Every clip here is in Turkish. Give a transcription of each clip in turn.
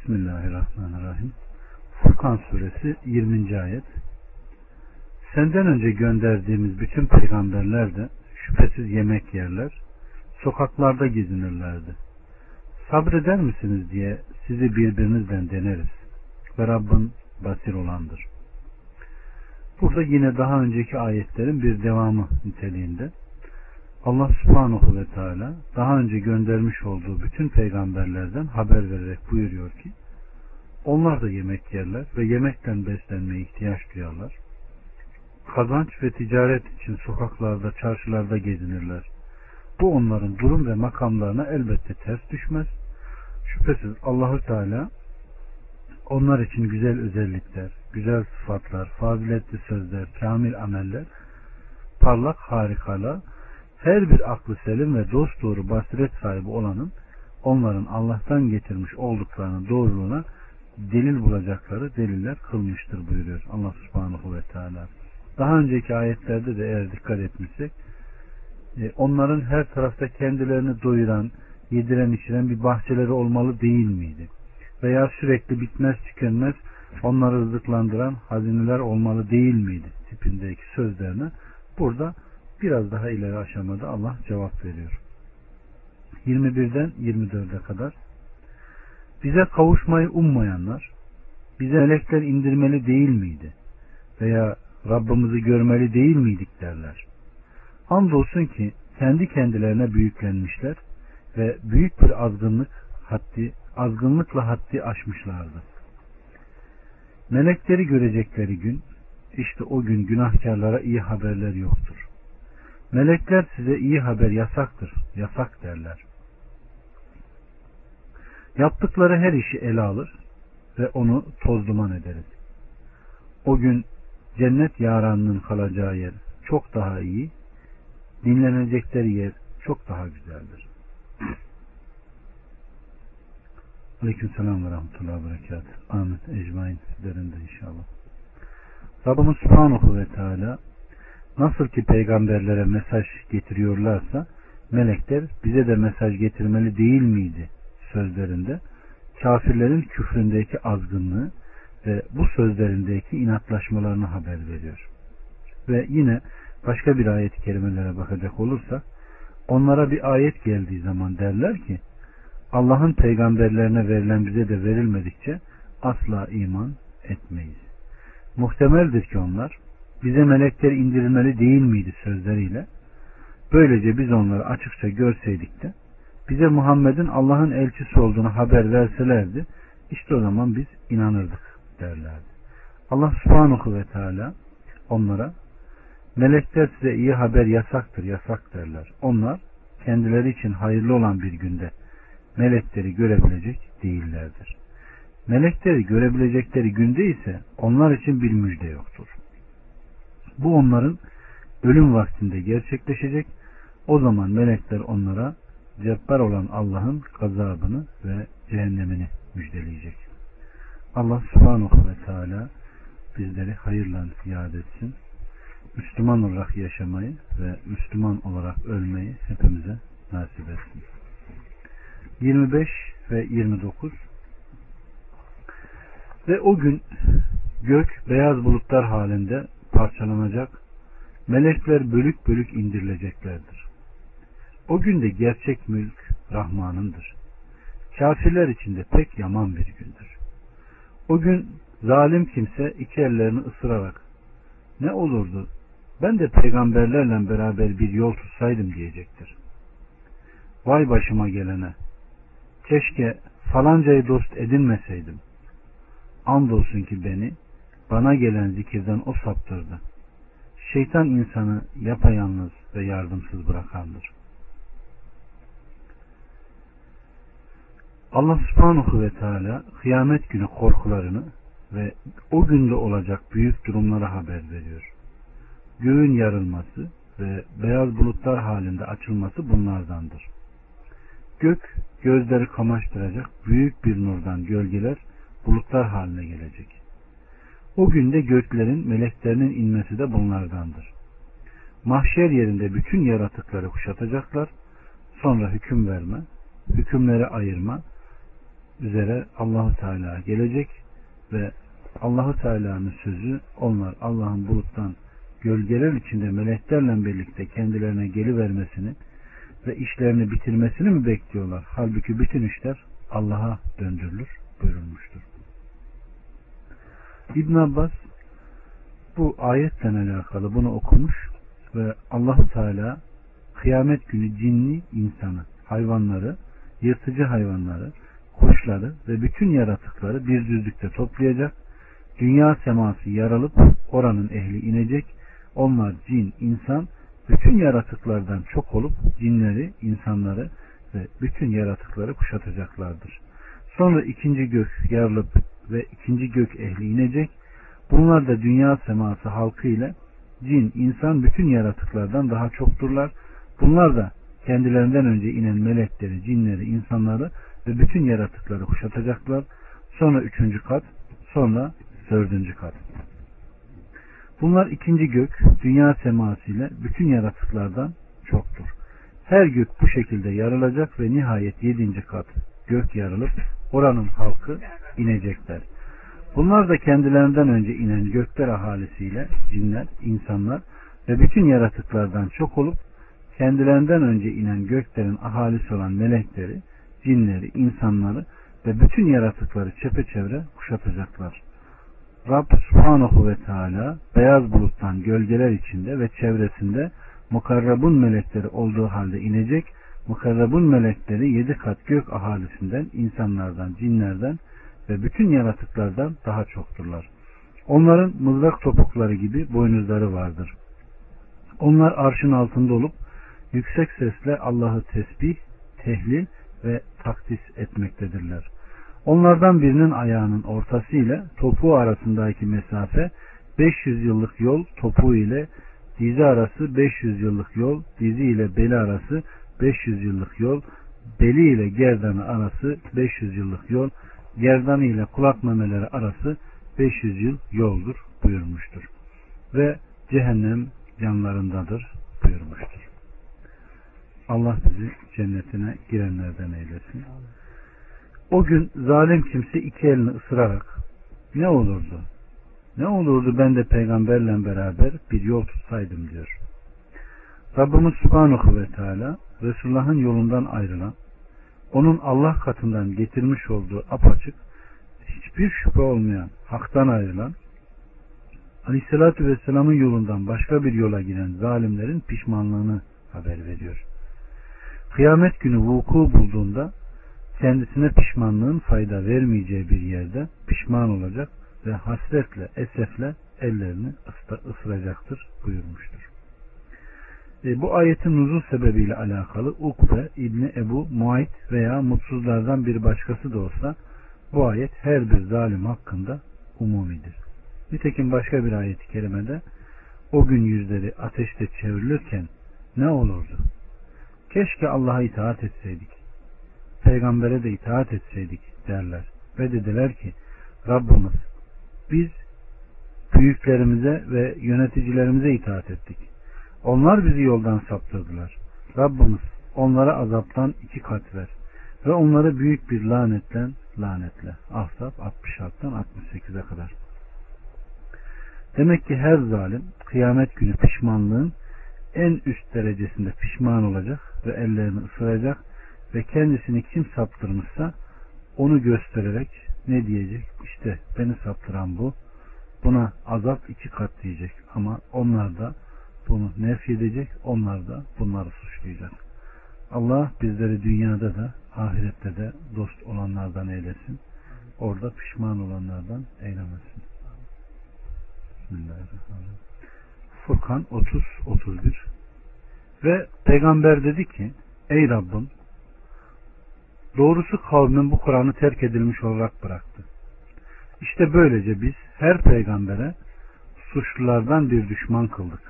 Bismillahirrahmanirrahim. Furkan suresi 20. ayet. Senden önce gönderdiğimiz bütün peygamberler de şüphesiz yemek yerler, sokaklarda gezinirlerdi. Sabreder misiniz diye sizi birbirinizden deneriz ve Rabbin basir olandır. Burada yine daha önceki ayetlerin bir devamı niteliğinde Allah subhanahu ve teala daha önce göndermiş olduğu bütün peygamberlerden haber vererek buyuruyor ki onlar da yemek yerler ve yemekten beslenmeye ihtiyaç duyarlar. Kazanç ve ticaret için sokaklarda, çarşılarda gezinirler. Bu onların durum ve makamlarına elbette ters düşmez. Şüphesiz Allahü Teala onlar için güzel özellikler, güzel sıfatlar, faziletli sözler, kamil ameller, parlak harikalar, her bir aklı selim ve dost doğru basiret sahibi olanın onların Allah'tan getirmiş olduklarının doğruluğuna delil bulacakları deliller kılmıştır buyuruyor Allah subhanahu ve teala. Daha önceki ayetlerde de eğer dikkat etmişsek e, onların her tarafta kendilerini doyuran, yediren içiren bir bahçeleri olmalı değil miydi? Veya sürekli bitmez tükenmez onları rızıklandıran hazineler olmalı değil miydi? tipindeki sözlerine burada biraz daha ileri aşamada Allah cevap veriyor. 21'den 24'e kadar bize kavuşmayı ummayanlar bize melekler indirmeli değil miydi? Veya Rabbimizi görmeli değil miydik derler. Andolsun ki kendi kendilerine büyüklenmişler ve büyük bir azgınlık haddi, azgınlıkla haddi aşmışlardı. Melekleri görecekleri gün, işte o gün günahkarlara iyi haberler yoktur. Melekler size iyi haber yasaktır, yasak derler. Yaptıkları her işi ele alır ve onu toz duman ederiz. O gün cennet yaranının kalacağı yer çok daha iyi, dinlenecekleri yer çok daha güzeldir. Aleyküm selam ve rahmetullahi ve berekat. Amin. Ecmain sizlerin inşallah. Rabbimiz Subhanahu ve Teala nasıl ki peygamberlere mesaj getiriyorlarsa melekler bize de mesaj getirmeli değil miydi sözlerinde kafirlerin küfründeki azgınlığı ve bu sözlerindeki inatlaşmalarını haber veriyor. Ve yine başka bir ayet-i kerimelere bakacak olursak onlara bir ayet geldiği zaman derler ki Allah'ın peygamberlerine verilen bize de verilmedikçe asla iman etmeyiz. Muhtemeldir ki onlar bize melekler indirilmeli değil miydi sözleriyle böylece biz onları açıkça görseydik de bize Muhammed'in Allah'ın elçisi olduğunu haber verselerdi işte o zaman biz inanırdık derlerdi. Allah subhanahu ve teala onlara melekler size iyi haber yasaktır yasak derler. Onlar kendileri için hayırlı olan bir günde melekleri görebilecek değillerdir. Melekleri görebilecekleri günde ise onlar için bir müjde yoktur. Bu onların ölüm vaktinde gerçekleşecek. O zaman melekler onlara cebbar olan Allah'ın gazabını ve cehennemini müjdeleyecek. Allah subhanahu ve teala bizleri hayırla yad etsin. Müslüman olarak yaşamayı ve Müslüman olarak ölmeyi hepimize nasip etsin. 25 ve 29 Ve o gün gök beyaz bulutlar halinde parçalanacak, melekler bölük bölük indirileceklerdir. O günde gerçek mülk Rahman'ındır. Kafirler için de pek yaman bir gündür. O gün zalim kimse iki ellerini ısırarak ne olurdu ben de peygamberlerle beraber bir yol tutsaydım diyecektir. Vay başıma gelene keşke falancayı dost edinmeseydim. Andolsun ki beni bana gelen zikirden o saptırdı. Şeytan insanı yapayalnız ve yardımsız bırakandır. Allah subhanahu ve teala kıyamet günü korkularını ve o günde olacak büyük durumlara haber veriyor. Göğün yarılması ve beyaz bulutlar halinde açılması bunlardandır. Gök gözleri kamaştıracak büyük bir nurdan gölgeler bulutlar haline gelecek. O günde göklerin meleklerinin inmesi de bunlardandır. Mahşer yerinde bütün yaratıkları kuşatacaklar. Sonra hüküm verme, hükümleri ayırma üzere Allahu Teala gelecek ve Allahu Teala'nın sözü onlar Allah'ın buluttan gölgeler içinde meleklerle birlikte kendilerine gelivermesini ve işlerini bitirmesini mi bekliyorlar? Halbuki bütün işler Allah'a döndürülür buyurulmuştur. İbn Abbas bu ayetle alakalı bunu okumuş ve Allahu Teala kıyamet günü cinli insanı, hayvanları, yırtıcı hayvanları, kuşları ve bütün yaratıkları bir düzlükte toplayacak. Dünya seması yaralıp oranın ehli inecek. Onlar cin, insan, bütün yaratıklardan çok olup cinleri, insanları ve bütün yaratıkları kuşatacaklardır. Sonra ikinci gök yarılıp ve ikinci gök ehli inecek. Bunlar da dünya seması halkı ile cin, insan bütün yaratıklardan daha çokturlar. Bunlar da kendilerinden önce inen melekleri, cinleri, insanları ve bütün yaratıkları kuşatacaklar. Sonra üçüncü kat, sonra dördüncü kat. Bunlar ikinci gök, dünya seması ile bütün yaratıklardan çoktur. Her gök bu şekilde yarılacak ve nihayet yedinci kat gök yarılıp oranın halkı inecekler. Bunlar da kendilerinden önce inen gökler ahalisiyle cinler, insanlar ve bütün yaratıklardan çok olup kendilerinden önce inen göklerin ahalisi olan melekleri, cinleri, insanları ve bütün yaratıkları çepeçevre kuşatacaklar. Rab Subhanahu ve Teala beyaz buluttan gölgeler içinde ve çevresinde mukarrabun melekleri olduğu halde inecek. Mukarrabun melekleri yedi kat gök ahalisinden, insanlardan, cinlerden ve bütün yaratıklardan daha çokturlar. Onların mızrak topukları gibi boynuzları vardır. Onlar arşın altında olup yüksek sesle Allah'ı tesbih, tehlil ve takdis etmektedirler. Onlardan birinin ayağının ortası ile topuğu arasındaki mesafe 500 yıllık yol topuğu ile dizi arası 500 yıllık yol, dizi ile beli arası 500 yıllık yol, beli ile gerdanı arası 500 yıllık yol, gerdanı ile kulak memeleri arası 500 yıl yoldur buyurmuştur. Ve cehennem yanlarındadır buyurmuştur. Allah bizi cennetine girenlerden eylesin. O gün zalim kimse iki elini ısırarak ne olurdu? Ne olurdu ben de peygamberle beraber bir yol tutsaydım diyor. Rabbimiz Subhanahu ve Teala Resulullah'ın yolundan ayrılan onun Allah katından getirmiş olduğu apaçık hiçbir şüphe olmayan haktan ayrılan Aleyhisselatü Vesselam'ın yolundan başka bir yola giren zalimlerin pişmanlığını haber veriyor. Kıyamet günü vuku bulduğunda kendisine pişmanlığın fayda vermeyeceği bir yerde pişman olacak ve hasretle, esefle ellerini ısıracaktır buyurmuştur. E, bu ayetin nuzul sebebiyle alakalı Ukbe, İbni Ebu Muayt veya mutsuzlardan bir başkası da olsa bu ayet her bir zalim hakkında umumidir. Nitekim başka bir ayet-i kerimede o gün yüzleri ateşte çevrilirken ne olurdu? Keşke Allah'a itaat etseydik. Peygambere de itaat etseydik derler. Ve dediler ki Rabbimiz biz büyüklerimize ve yöneticilerimize itaat ettik. Onlar bizi yoldan saptırdılar. Rabbimiz onlara azaptan iki kat ver ve onları büyük bir lanetle lanetle. Ahzab 66'dan 68'e kadar. Demek ki her zalim kıyamet günü pişmanlığın en üst derecesinde pişman olacak ve ellerini ısıracak ve kendisini kim saptırmışsa onu göstererek ne diyecek? İşte beni saptıran bu. Buna azap iki kat diyecek. Ama onlar da bunu nef edecek. Onlar da bunları suçlayacak. Allah bizleri dünyada da ahirette de dost olanlardan eylesin. Orada pişman olanlardan eylemesin. Bismillahirrahmanirrahim. Furkan 30-31 Ve peygamber dedi ki Ey Rabbim doğrusu kavmin bu Kur'an'ı terk edilmiş olarak bıraktı. İşte böylece biz her peygambere suçlulardan bir düşman kıldık.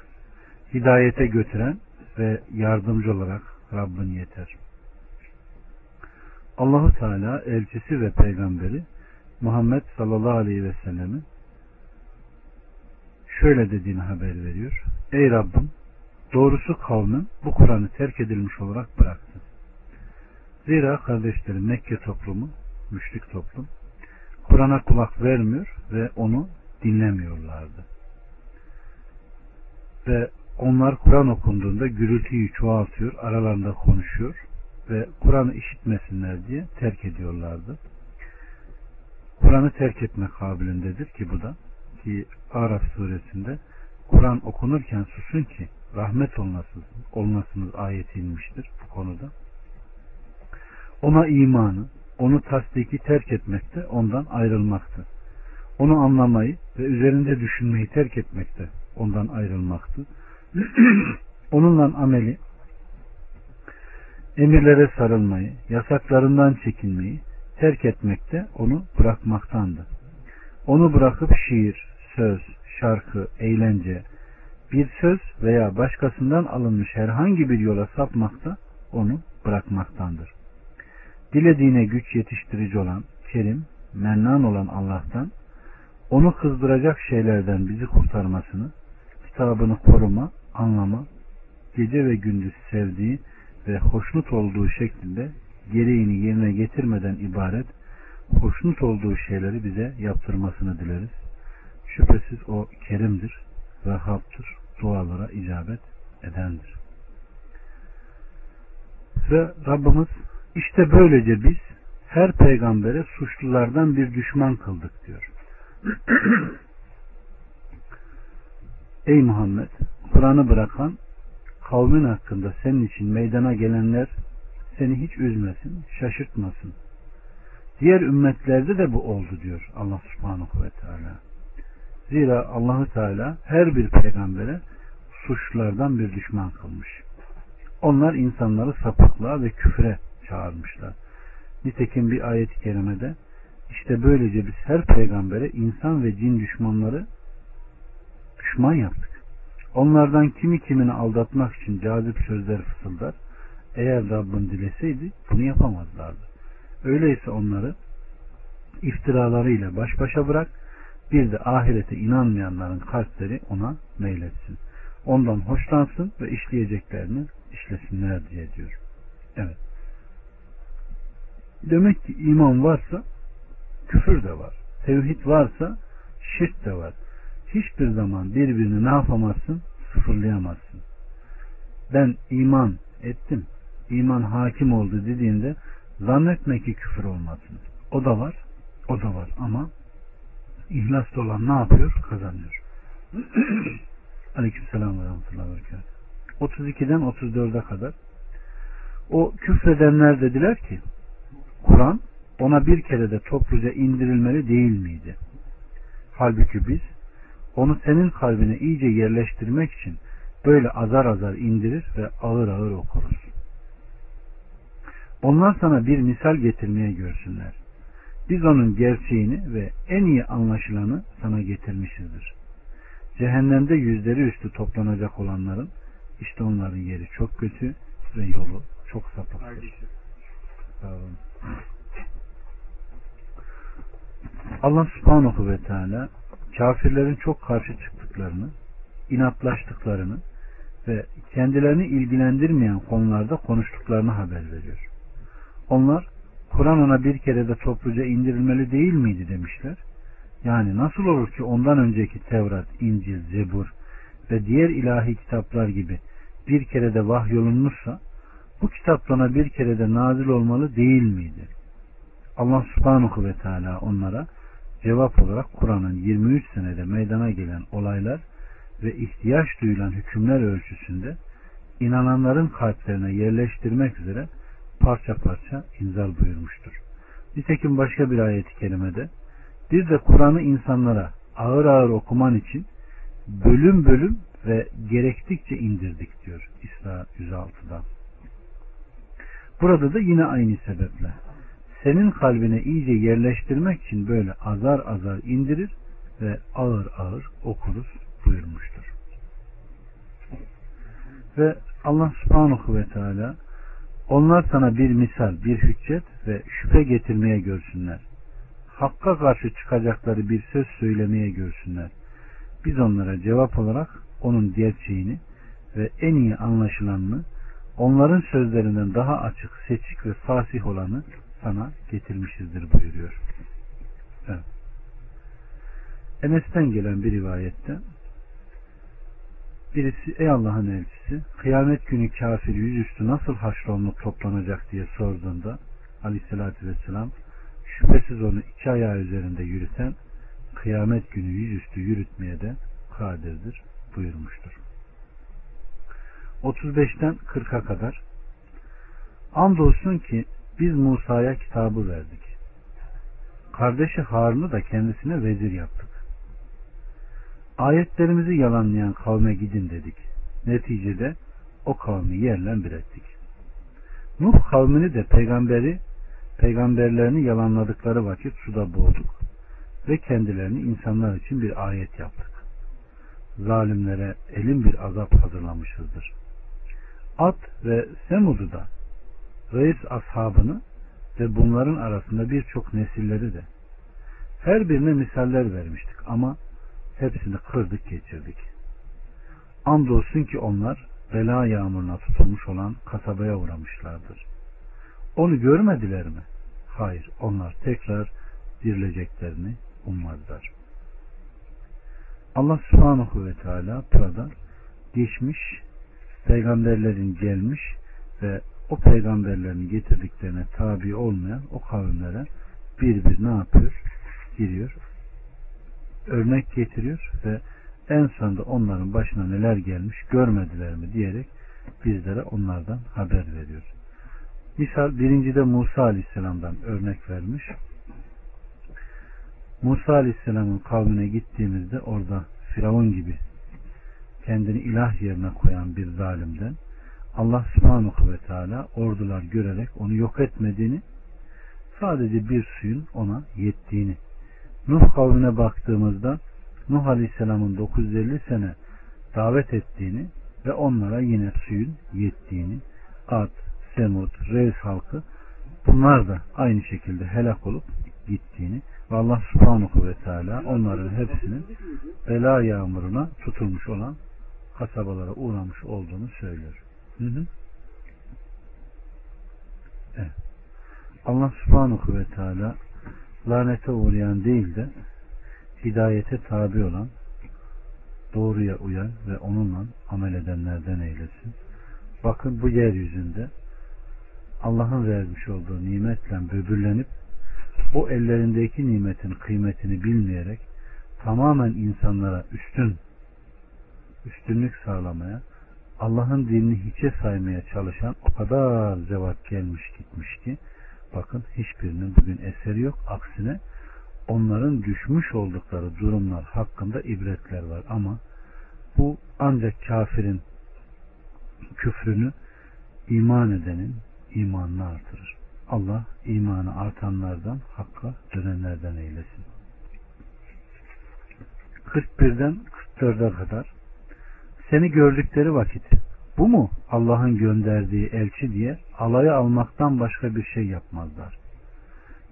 Hidayete götüren ve yardımcı olarak Rabbin yeter. Allahu Teala elçisi ve peygamberi Muhammed sallallahu aleyhi ve sellemi şöyle dediğini haber veriyor. Ey Rabbim doğrusu kavmin bu Kur'an'ı terk edilmiş olarak bıraktı. Zira kardeşlerim Mekke toplumu müşrik toplum. Kur'an'a kulak vermiyor ve onu dinlemiyorlardı. Ve onlar Kur'an okunduğunda gürültüyü çoğaltıyor, aralarında konuşuyor ve Kur'an'ı işitmesinler diye terk ediyorlardı. Kur'an'ı terk etme kabilindedir ki bu da ki Araf suresinde Kur'an okunurken susun ki rahmet olunasınız, olunasınız ayeti inmiştir bu konuda. Ona imanı, onu tasdiki terk etmekte ondan ayrılmaktı. Onu anlamayı ve üzerinde düşünmeyi terk etmekte ondan ayrılmaktı. Onunla ameli, emirlere sarılmayı, yasaklarından çekinmeyi terk etmekte onu bırakmaktandı. Onu bırakıp şiir, söz, şarkı, eğlence, bir söz veya başkasından alınmış herhangi bir yola sapmakta onu bırakmaktandır. Dilediğine güç yetiştirici olan, kerim, mennan olan Allah'tan, onu kızdıracak şeylerden bizi kurtarmasını, kitabını koruma, anlama, gece ve gündüz sevdiği ve hoşnut olduğu şeklinde gereğini yerine getirmeden ibaret, hoşnut olduğu şeyleri bize yaptırmasını dileriz. Şüphesiz o kerimdir, vehhabdır, dualara icabet edendir. Ve Rabbimiz işte böylece biz her peygambere suçlulardan bir düşman kıldık diyor. Ey Muhammed Kur'an'ı bırakan kavmin hakkında senin için meydana gelenler seni hiç üzmesin, şaşırtmasın. Diğer ümmetlerde de bu oldu diyor Allah subhanahu ve teala. Zira Allahu Teala her bir peygambere suçlulardan bir düşman kılmış. Onlar insanları sapıklığa ve küfre çağırmışlar. Nitekim bir ayet-i kerimede işte böylece biz her peygambere insan ve cin düşmanları düşman yaptık. Onlardan kimi kimini aldatmak için cazip sözler fısıldar. Eğer Rabbin dileseydi bunu yapamazlardı. Öyleyse onları iftiralarıyla baş başa bırak. Bir de ahirete inanmayanların kalpleri ona meyletsin. Ondan hoşlansın ve işleyeceklerini işlesinler diye diyor. Evet. Demek ki iman varsa küfür de var. Tevhid varsa şirk de var. Hiçbir zaman birbirini ne yapamazsın? Sıfırlayamazsın. Ben iman ettim. iman hakim oldu dediğinde zannetme ki küfür olmasın. O da var. O da var ama ihlaslı olan ne yapıyor? Kazanıyor. Ve rahmetullahi ve 32'den 34'e kadar o küfredenler dediler ki Kur'an ona bir kere de topluca indirilmeli değil miydi? Halbuki biz onu senin kalbine iyice yerleştirmek için böyle azar azar indirir ve ağır ağır okuruz. Onlar sana bir misal getirmeye görsünler. Biz onun gerçeğini ve en iyi anlaşılanı sana getirmişizdir. Cehennemde yüzleri üstü toplanacak olanların işte onların yeri çok kötü ve yolu çok sapıktır. Allah subhanahu ve teala kafirlerin çok karşı çıktıklarını, inatlaştıklarını ve kendilerini ilgilendirmeyen konularda konuştuklarını haber veriyor. Onlar Kur'an ona bir kere de topluca indirilmeli değil miydi demişler. Yani nasıl olur ki ondan önceki Tevrat, İncil, Zebur ve diğer ilahi kitaplar gibi bir kere de vahyolunmuşsa bu kitaplarına bir kere de nazil olmalı değil miydi? Allah subhanahu ve teala onlara cevap olarak Kur'an'ın 23 senede meydana gelen olaylar ve ihtiyaç duyulan hükümler ölçüsünde inananların kalplerine yerleştirmek üzere parça parça inzal buyurmuştur. Nitekim başka bir ayet-i kerimede bir de Kur'an'ı insanlara ağır ağır okuman için bölüm bölüm ve gerektikçe indirdik diyor İsra 106'da. Burada da yine aynı sebeple senin kalbine iyice yerleştirmek için böyle azar azar indirir ve ağır ağır okuruz buyurmuştur. Ve Allah subhanahu ve teala onlar sana bir misal, bir hüccet ve şüphe getirmeye görsünler. Hakka karşı çıkacakları bir söz söylemeye görsünler. Biz onlara cevap olarak onun gerçeğini ve en iyi anlaşılanını, onların sözlerinden daha açık, seçik ve fasih olanı sana getirmişizdir buyuruyor. Evet. Enes'ten gelen bir rivayette birisi ey Allah'ın elçisi kıyamet günü kafir yüzüstü nasıl haşrolunup toplanacak diye sorduğunda aleyhissalatü vesselam şüphesiz onu iki ayağı üzerinde yürüten kıyamet günü yüzüstü yürütmeye de kadirdir buyurmuştur. 35'ten 40'a kadar Andolsun ki biz Musa'ya kitabı verdik. Kardeşi Harun'u da kendisine vezir yaptık. Ayetlerimizi yalanlayan kavme gidin dedik. Neticede o kavmi yerle bir ettik. Nuh kavmini de peygamberi peygamberlerini yalanladıkları vakit suda boğduk ve kendilerini insanlar için bir ayet yaptık. Zalimlere elin bir azap hazırlamışızdır. At ve Semud'u da reis ashabını ve bunların arasında birçok nesilleri de her birine misaller vermiştik ama hepsini kırdık geçirdik. Andolsun ki onlar bela yağmuruna tutulmuş olan kasabaya uğramışlardır. Onu görmediler mi? Hayır, onlar tekrar dirileceklerini ummazlar. Allah subhanahu ve teala burada geçmiş peygamberlerin gelmiş ve o peygamberlerin getirdiklerine tabi olmayan o kavimlere bir bir ne yapıyor? Giriyor. Örnek getiriyor ve en sonunda onların başına neler gelmiş görmediler mi diyerek bizlere onlardan haber veriyor. Misal birincide Musa Aleyhisselam'dan örnek vermiş. Musa Aleyhisselam'ın kavmine gittiğimizde orada Firavun gibi kendini ilah yerine koyan bir zalimden Allah subhanahu ve teala ordular görerek onu yok etmediğini sadece bir suyun ona yettiğini Nuh kavmine baktığımızda Nuh Aleyhisselam'ın 950 sene davet ettiğini ve onlara yine suyun yettiğini Ad, Semud, Reis halkı bunlar da aynı şekilde helak olup gittiğini ve Allah subhanahu ve teala onların hepsinin bela yağmuruna tutulmuş olan kasabalara uğramış olduğunu söylüyor. Hı hı. Evet. Allah subhanahu ve teala lanete uğrayan değil de hidayete tabi olan doğruya uyan ve onunla amel edenlerden eylesin. Bakın bu yeryüzünde Allah'ın vermiş olduğu nimetle böbürlenip o ellerindeki nimetin kıymetini bilmeyerek tamamen insanlara üstün üstünlük sağlamaya Allah'ın dinini hiçe saymaya çalışan o kadar cevap gelmiş gitmiş ki bakın hiçbirinin bugün eseri yok. Aksine onların düşmüş oldukları durumlar hakkında ibretler var ama bu ancak kafirin küfrünü iman edenin imanını artırır. Allah imanı artanlardan hakka dönenlerden eylesin. 41'den 44'e kadar seni gördükleri vakit bu mu Allah'ın gönderdiği elçi diye alaya almaktan başka bir şey yapmazlar.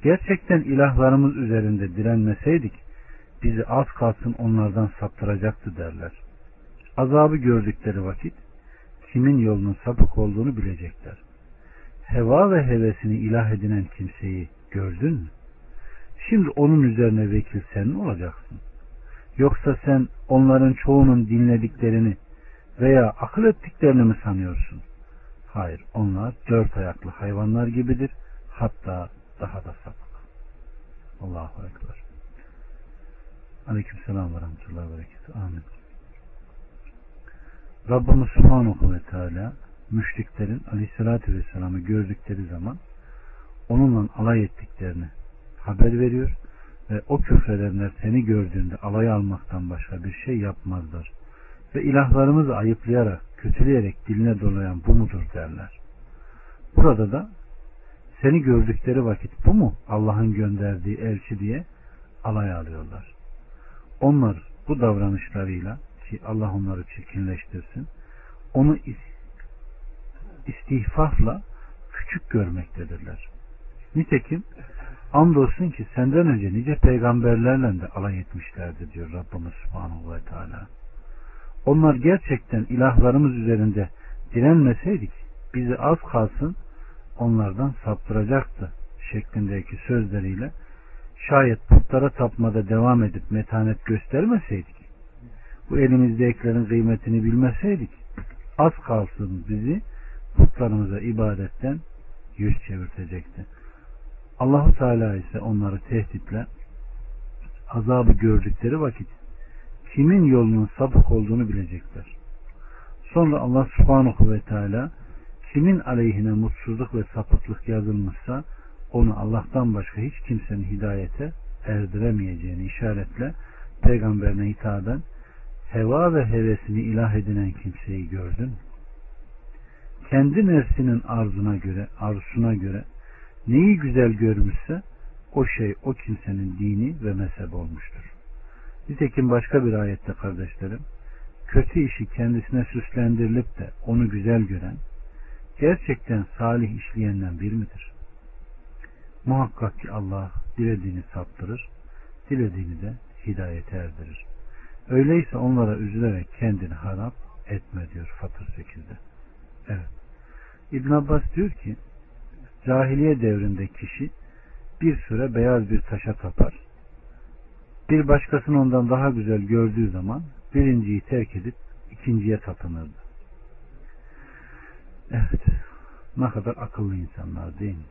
Gerçekten ilahlarımız üzerinde direnmeseydik bizi az kalsın onlardan saptıracaktı derler. Azabı gördükleri vakit kimin yolunun sapık olduğunu bilecekler. Heva ve hevesini ilah edinen kimseyi gördün mü? Şimdi onun üzerine vekil sen mi olacaksın? Yoksa sen onların çoğunun dinlediklerini veya akıl ettiklerini mi sanıyorsun? Hayır, onlar dört ayaklı hayvanlar gibidir. Hatta daha da sapık. Allahu Ekber. Aleyküm selam ve rahmetullahi ve berekatuhu. Amin. Rabbimiz Subhanahu ve Teala müşriklerin aleyhissalatü vesselam'ı gördükleri zaman onunla alay ettiklerini haber veriyor ve o küfredenler seni gördüğünde alay almaktan başka bir şey yapmazlar ve ilahlarımızı ayıplayarak, kötüleyerek diline dolayan bu mudur derler. Burada da seni gördükleri vakit bu mu Allah'ın gönderdiği elçi diye alay alıyorlar. Onlar bu davranışlarıyla ki Allah onları çirkinleştirsin onu istihfafla küçük görmektedirler. Nitekim andolsun ki senden önce nice peygamberlerle de alay etmişlerdi diyor Rabbimiz Subhanahu ve Teala. Onlar gerçekten ilahlarımız üzerinde direnmeseydik bizi az kalsın onlardan saptıracaktı şeklindeki sözleriyle şayet putlara tapmada devam edip metanet göstermeseydik bu elimizdekilerin kıymetini bilmeseydik az kalsın bizi putlarımıza ibadetten yüz çevirtecekti. Allahu Teala ise onları tehditle azabı gördükleri vakit kimin yolunun sapık olduğunu bilecekler. Sonra Allah subhanahu ve teala kimin aleyhine mutsuzluk ve sapıklık yazılmışsa onu Allah'tan başka hiç kimsenin hidayete erdiremeyeceğini işaretle peygamberine hitaben heva ve hevesini ilah edinen kimseyi gördün. Kendi nefsinin arzuna göre, arzusuna göre neyi güzel görmüşse o şey o kimsenin dini ve mezhep olmuştur. Nitekim başka bir ayette kardeşlerim, kötü işi kendisine süslendirilip de onu güzel gören, gerçekten salih işleyenden bir midir? Muhakkak ki Allah dilediğini saptırır, dilediğini de hidayete erdirir. Öyleyse onlara üzülerek kendini harap etme diyor Fatır 8'de. Evet. İbn Abbas diyor ki cahiliye devrinde kişi bir süre beyaz bir taşa tapar. Bir başkasını ondan daha güzel gördüğü zaman birinciyi terk edip ikinciye tapınırdı. Evet. Ne kadar akıllı insanlar değil mi?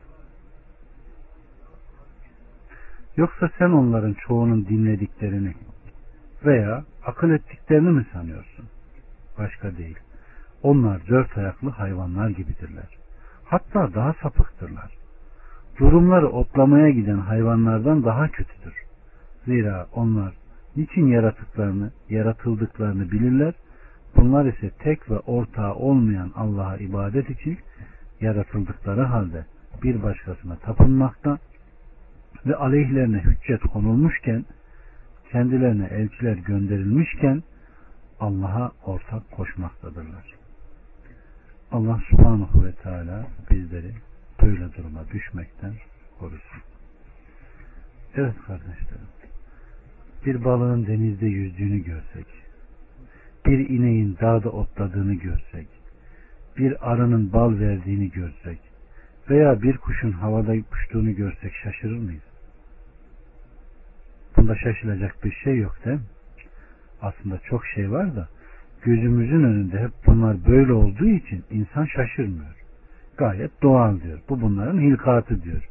Yoksa sen onların çoğunun dinlediklerini veya akıl ettiklerini mi sanıyorsun? Başka değil. Onlar dört ayaklı hayvanlar gibidirler. Hatta daha sapıktırlar. Durumları otlamaya giden hayvanlardan daha kötüdür. Zira onlar niçin yaratıklarını, yaratıldıklarını bilirler. Bunlar ise tek ve ortağı olmayan Allah'a ibadet için yaratıldıkları halde bir başkasına tapınmakta ve aleyhlerine hüccet konulmuşken kendilerine elçiler gönderilmişken Allah'a ortak koşmaktadırlar. Allah subhanahu ve teala bizleri böyle duruma düşmekten korusun. Evet kardeşlerim. Bir balığın denizde yüzdüğünü görsek, bir ineğin dağda otladığını görsek, bir arının bal verdiğini görsek veya bir kuşun havada uçtuğunu görsek şaşırır mıyız? Bunda şaşılacak bir şey yok değil mi? Aslında çok şey var da gözümüzün önünde hep bunlar böyle olduğu için insan şaşırmıyor. Gayet doğal diyor. Bu bunların hilkatı diyor.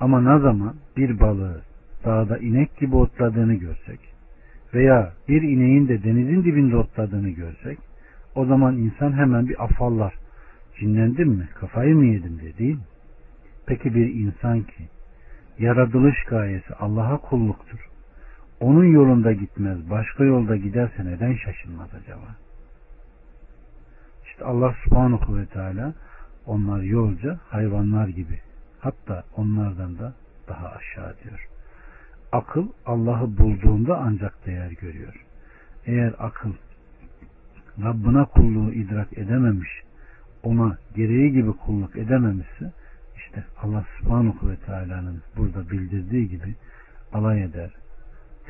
Ama ne zaman bir balığı dağda inek gibi otladığını görsek veya bir ineğin de denizin dibinde otladığını görsek o zaman insan hemen bir afallar. Cinlendim mi? Kafayı mı yedim diye değil mi? Peki bir insan ki yaratılış gayesi Allah'a kulluktur. Onun yolunda gitmez, başka yolda giderse neden şaşılmaz acaba? İşte Allah subhanahu ve teala onlar yolca hayvanlar gibi. Hatta onlardan da daha aşağı diyor. Akıl Allah'ı bulduğunda ancak değer görüyor. Eğer akıl Rabbına kulluğu idrak edememiş, ona gereği gibi kulluk edememişse işte Allah subhanahu ve teala'nın burada bildirdiği gibi alay eder,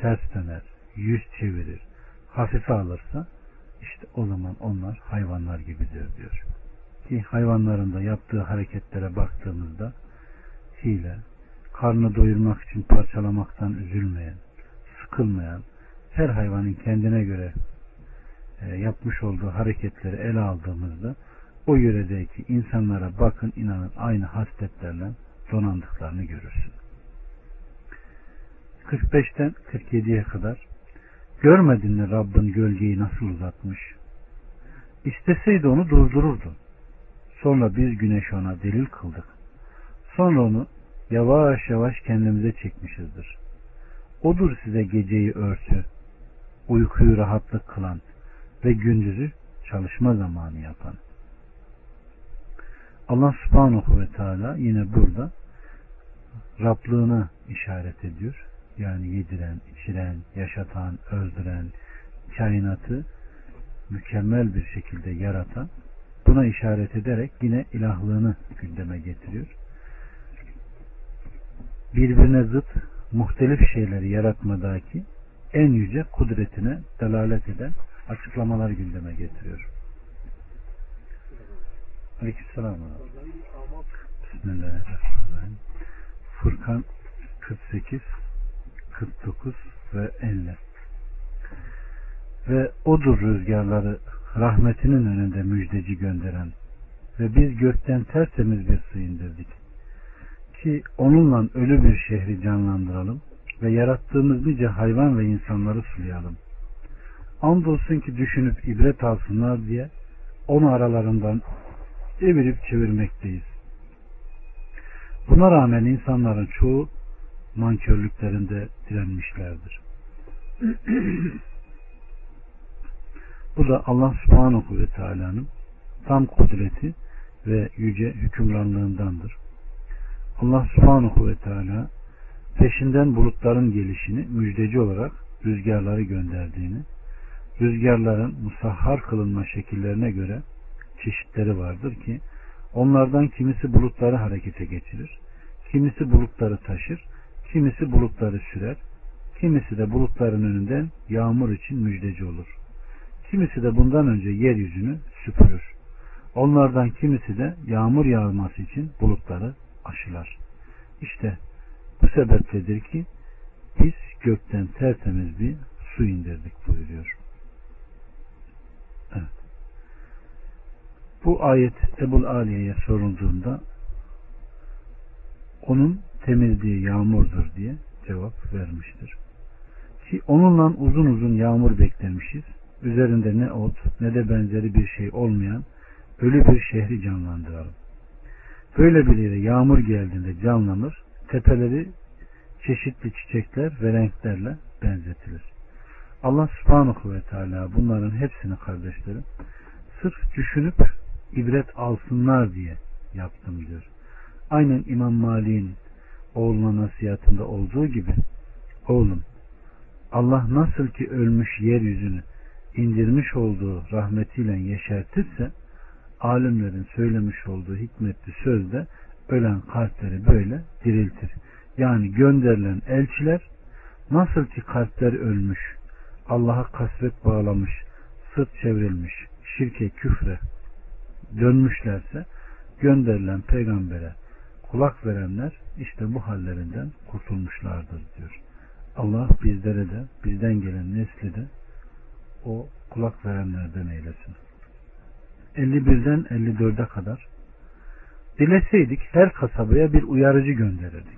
ters döner, yüz çevirir, hafife alırsa işte o zaman onlar hayvanlar gibidir diyor. Ki hayvanların da yaptığı hareketlere baktığımızda hile, karnı doyurmak için parçalamaktan üzülmeyen, sıkılmayan, her hayvanın kendine göre e, yapmış olduğu hareketleri ele aldığımızda o yöredeki insanlara bakın inanın aynı hasletlerle donandıklarını görürsün. 45'ten 47'ye kadar görmedin mi Rabbin gölgeyi nasıl uzatmış? İsteseydi onu durdururdu. Sonra biz güneş ona delil kıldık. Sonra onu yavaş yavaş kendimize çekmişizdir. Odur size geceyi örtü, uykuyu rahatlık kılan ve gündüzü çalışma zamanı yapan. Allah subhanahu ve teala yine burada Rablığına işaret ediyor. Yani yediren, içiren, yaşatan, öldüren, kainatı mükemmel bir şekilde yaratan buna işaret ederek yine ilahlığını gündeme getiriyor. Birbirine zıt muhtelif şeyleri yaratmadaki en yüce kudretine delalet eden açıklamalar gündeme getiriyor. Aleykümselam. Bismillahirrahmanirrahim. Furkan 48 49 ve 50 Ve odur rüzgarları rahmetinin önünde müjdeci gönderen ve biz gökten tertemiz bir su indirdik. Ki onunla ölü bir şehri canlandıralım ve yarattığımız nice hayvan ve insanları sulayalım. Andolsun ki düşünüp ibret alsınlar diye onu aralarından evirip çevirmekteyiz. Buna rağmen insanların çoğu mankörlüklerinde direnmişlerdir. Bu da Allah subhanahu ve teala'nın tam kudreti ve yüce hükümranlığındandır. Allah subhanahu ve teala peşinden bulutların gelişini müjdeci olarak rüzgarları gönderdiğini, rüzgarların musahhar kılınma şekillerine göre çeşitleri vardır ki onlardan kimisi bulutları harekete geçirir, kimisi bulutları taşır, kimisi bulutları sürer, kimisi de bulutların önünden yağmur için müjdeci olur. Kimisi de bundan önce yeryüzünü süpürür. Onlardan kimisi de yağmur yağması için bulutları aşılar. İşte bu sebepledir ki biz gökten tertemiz bir su indirdik buyuruyor. Bu ayet Ebul Aliye'ye sorulduğunda onun temizliği yağmurdur diye cevap vermiştir. Ki onunla uzun uzun yağmur beklemişiz. Üzerinde ne ot ne de benzeri bir şey olmayan ölü bir şehri canlandıralım. Böyle bir yere yağmur geldiğinde canlanır, tepeleri çeşitli çiçekler ve renklerle benzetilir. Allah subhanahu ve teala bunların hepsini kardeşlerim sırf düşünüp ibret alsınlar diye yaptım diyor. Aynen İmam Malik'in oğluna nasihatında olduğu gibi oğlum Allah nasıl ki ölmüş yeryüzünü indirmiş olduğu rahmetiyle yeşertirse alimlerin söylemiş olduğu hikmetli sözde ölen kalpleri böyle diriltir. Yani gönderilen elçiler nasıl ki kalpler ölmüş, Allah'a kasvet bağlamış, sırt çevrilmiş, şirke, küfre dönmüşlerse gönderilen peygambere kulak verenler işte bu hallerinden kurtulmuşlardır diyor. Allah bizlere de bizden gelen nesli de o kulak verenlerden eylesin. 51'den 54'e kadar dileseydik her kasabaya bir uyarıcı gönderirdik.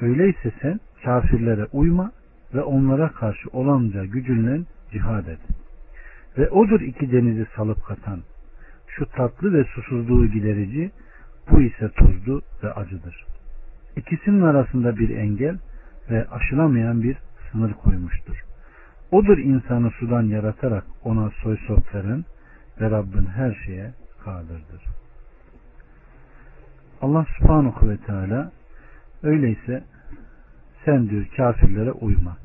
Öyleyse sen kafirlere uyma ve onlara karşı olanca gücünle cihad et. Ve odur iki denizi salıp katan, şu tatlı ve susuzluğu giderici, bu ise tuzlu ve acıdır. İkisinin arasında bir engel ve aşılamayan bir sınır koymuştur. Odur insanı sudan yaratarak ona soy sop veren ve Rabbin her şeye kadirdir. Allah subhanahu ve teala öyleyse sen diyor kafirlere uyma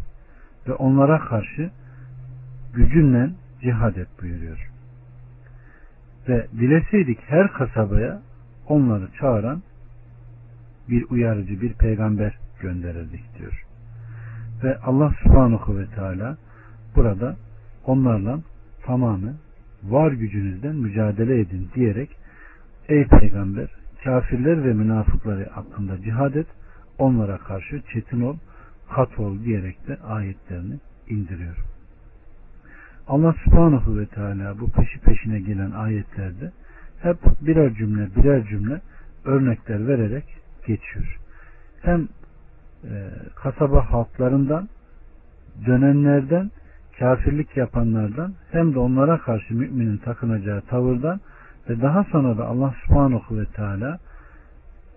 ve onlara karşı gücünle cihad et buyuruyor. Ve dileseydik her kasabaya onları çağıran bir uyarıcı, bir peygamber gönderirdik diyor. Ve Allah subhanahu ve teala burada onlarla tamamen var gücünüzden mücadele edin diyerek ey peygamber kafirler ve münafıkları hakkında cihad et onlara karşı çetin ol kat ol diyerek de ayetlerini indiriyor. Allah subhanahu ve teala bu peşi peşine gelen ayetlerde hep birer cümle birer cümle örnekler vererek geçiyor. Hem e, kasaba halklarından dönenlerden kafirlik yapanlardan hem de onlara karşı müminin takınacağı tavırdan ve daha sonra da Allah subhanahu ve teala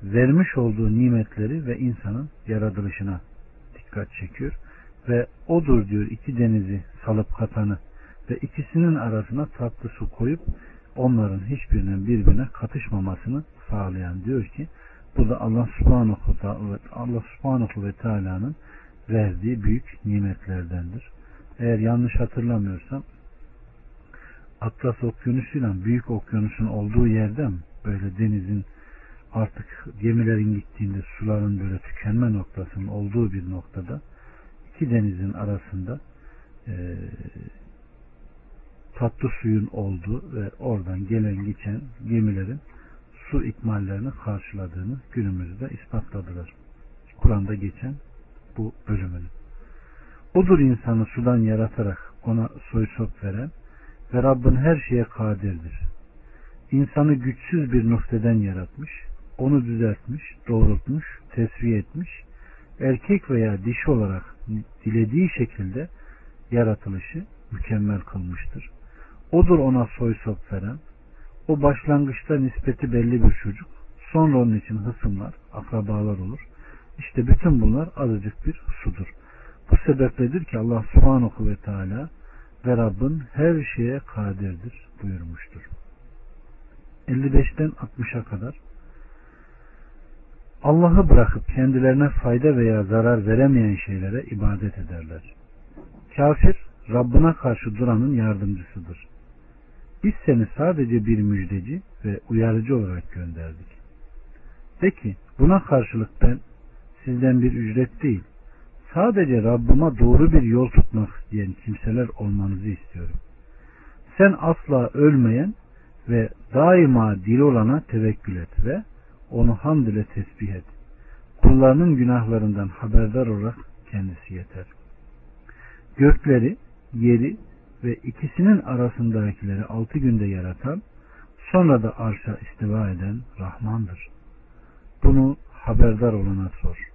vermiş olduğu nimetleri ve insanın yaratılışına dikkat çekiyor ve odur diyor iki denizi salıp katanı ve ikisinin arasına tatlı su koyup onların hiçbirinin birbirine katışmamasını sağlayan diyor ki bu da Allah subhanahu Allah subhanahu ve teala'nın verdiği büyük nimetlerdendir. Eğer yanlış hatırlamıyorsam Atlas Okyanusu'yla Büyük Okyanus'un olduğu yerde mi? Böyle denizin artık gemilerin gittiğinde suların böyle tükenme noktasının olduğu bir noktada iki denizin arasında e, tatlı suyun olduğu ve oradan gelen geçen gemilerin su ikmallerini karşıladığını günümüzde ispatladılar. Kur'an'da geçen bu bölümünü. Odur insanı sudan yaratarak ona soy veren ve Rabbin her şeye kadirdir. İnsanı güçsüz bir noktadan yaratmış, onu düzeltmiş, doğrultmuş, tesviye etmiş, erkek veya dişi olarak dilediği şekilde yaratılışı mükemmel kılmıştır. Odur ona soy veren, o başlangıçta nispeti belli bir çocuk, sonra onun için hısımlar, akrabalar olur. İşte bütün bunlar azıcık bir sudur. Bu sebepledir ki Allah subhanahu ve teala ve Rabbin her şeye kadirdir buyurmuştur. 55'ten 60'a kadar Allah'ı bırakıp kendilerine fayda veya zarar veremeyen şeylere ibadet ederler. Kafir Rabbine karşı duranın yardımcısıdır. Biz seni sadece bir müjdeci ve uyarıcı olarak gönderdik. De ki buna karşılık ben sizden bir ücret değil, sadece Rabbime doğru bir yol tutmak isteyen kimseler olmanızı istiyorum. Sen asla ölmeyen ve daima diri olana tevekkül et ve onu hamd ile tesbih et. Kullarının günahlarından haberdar olarak kendisi yeter. Gökleri, yeri ve ikisinin arasındakileri altı günde yaratan, sonra da arşa istiva eden Rahmandır. Bunu haberdar olana sor.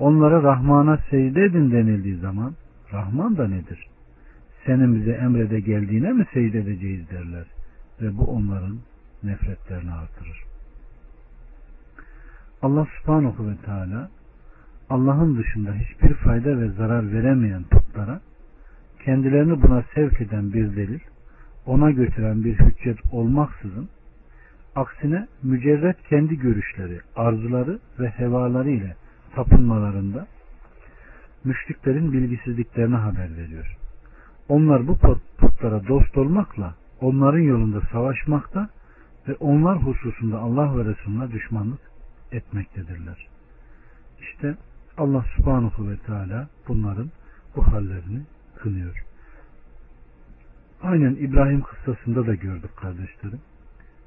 Onlara Rahman'a secde edin denildiği zaman Rahman da nedir? Senin bize emrede geldiğine mi secde edeceğiz derler ve bu onların nefretlerini artırır. Allah subhanahu ve teala Allah'ın dışında hiçbir fayda ve zarar veremeyen putlara kendilerini buna sevk eden bir delil, ona götüren bir hüccet olmaksızın aksine mücerret kendi görüşleri, arzuları ve hevaları ile tapınmalarında müşriklerin bilgisizliklerine haber veriyor. Onlar bu putlara dost olmakla onların yolunda savaşmakta ve onlar hususunda Allah ve Resulüne düşmanlık etmektedirler. İşte Allah subhanahu ve teala bunların bu hallerini kınıyor. Aynen İbrahim kıssasında da gördük kardeşlerim.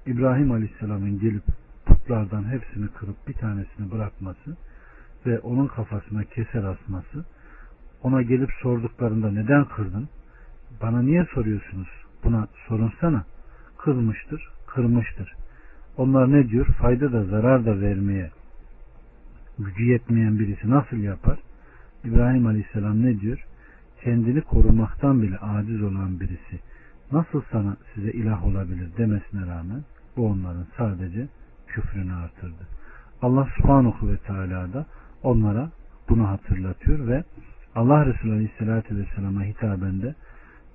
İbrahim Aleyhisselam'ın gelip putlardan hepsini kırıp bir tanesini bırakması ve onun kafasına keser asması ona gelip sorduklarında neden kırdın? Bana niye soruyorsunuz? Buna sorunsana. Kızmıştır, kırmıştır. Onlar ne diyor? Fayda da zarar da vermeye gücü yetmeyen birisi nasıl yapar? İbrahim Aleyhisselam ne diyor? Kendini korumaktan bile aciz olan birisi nasıl sana size ilah olabilir demesine rağmen bu onların sadece küfrünü artırdı. Allah subhanahu ve teala da onlara bunu hatırlatıyor ve Allah Resulü Aleyhisselatü Vesselam'a hitaben de